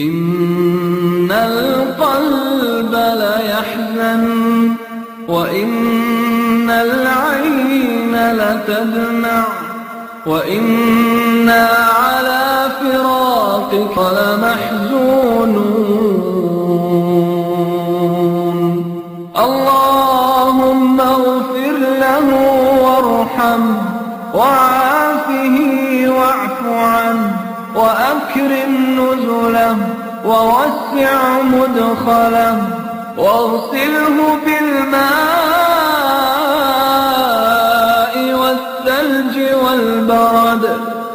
إن القلب ليحزن وإن العين لتدمع وإنا على فراقك لمحزون اللهم اغفر له وارحم وعافه واعف عنه. وأكرم نزله ووسع مدخله واغسله بالماء والثلج والبرد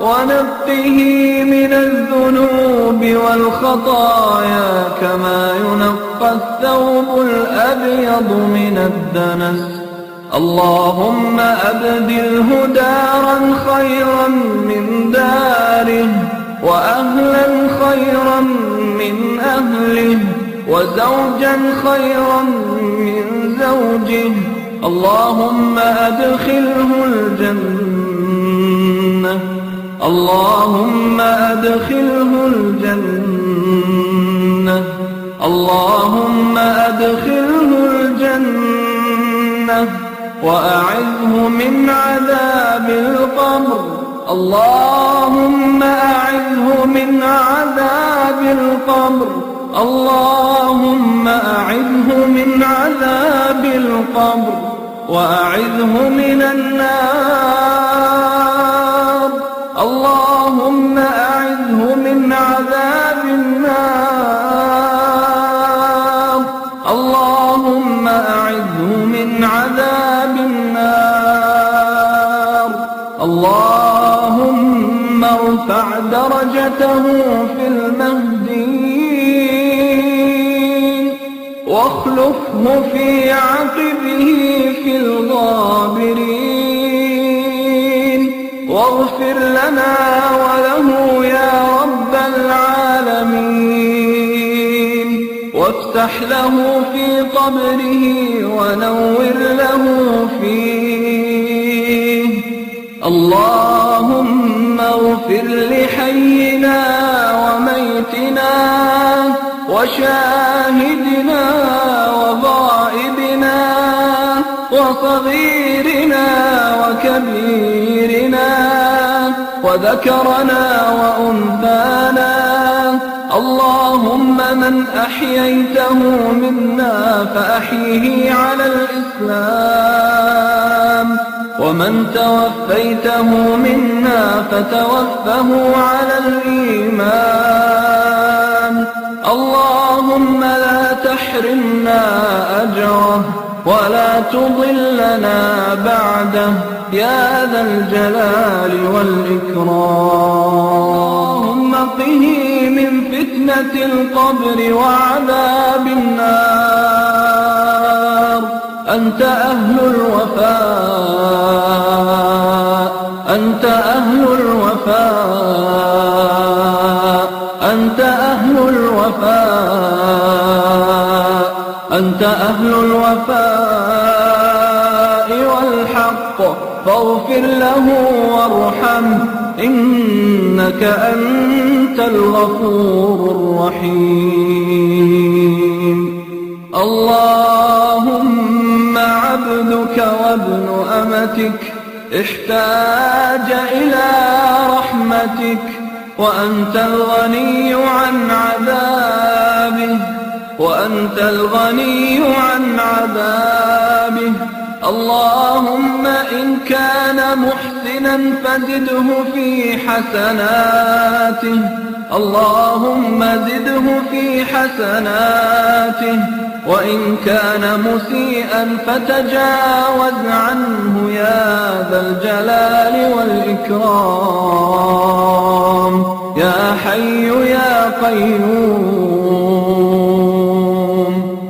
ونقه من الذنوب والخطايا كما ينقى الثوب الأبيض من الدنس. اللهم أبدله دارا خيرا من داره. وأهلا خيرا من أهله وزوجا خيرا من زوجه. اللهم أدخله الجنة. اللهم أدخله الجنة. اللهم أدخله الجنة. وأعذه من عذاب القبر. اللهم أعذه من عذاب القبر. اللهم أعذه من عذاب القبر. وأعذه من النار. اللهم أعذه من عذاب النار. اللهم أعذه من عذاب النار. درجته في المهدين واخلفه في عقبه في الغابرين. واغفر لنا وله يا رب العالمين. وافتح له في قبره ونور له فيه. الله واغفر لحينا وميتنا وشاهدنا وغائبنا وصغيرنا وكبيرنا وذكرنا وأنثانا اللهم من أحييته منا فأحيه على الإسلام ومن توفيته منا فتوفه على الإيمان. اللهم لا تحرمنا أجره ولا تضلنا بعده. يا ذا الجلال والإكرام. اللهم قه من فتنة القبر وعذاب النار. أنت أهل الوفاء. أنت أهل الوفاء والحق فاغفر له وارحمه إنك أنت الغفور الرحيم. اللهم عبدك وابن أمتك احتاج إلى رحمتك وأنت الغني عن عذابه. وأنت الغني عن عذابه. اللهم إن كان محسنا فزده في حسناته. اللهم زده في حسناته. وإن كان مسيئا فتجاوز عنه يا ذا الجلال والإكرام. يا حي يا قيوم.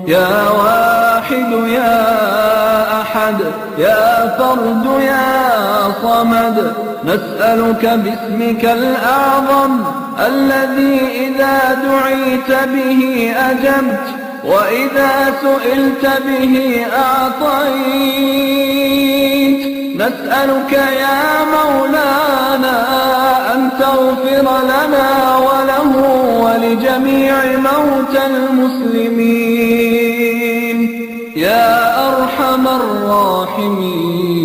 يا واحد يا أحد يا فرد يا صمد نسألك باسمك الأعظم الذي إذا دعيت به أجبت وإذا سئلت به أعطيت. نسألك يا مولانا أن تغفر لنا وله ولجميع موتى المسلمين. يا أرحم الراحمين.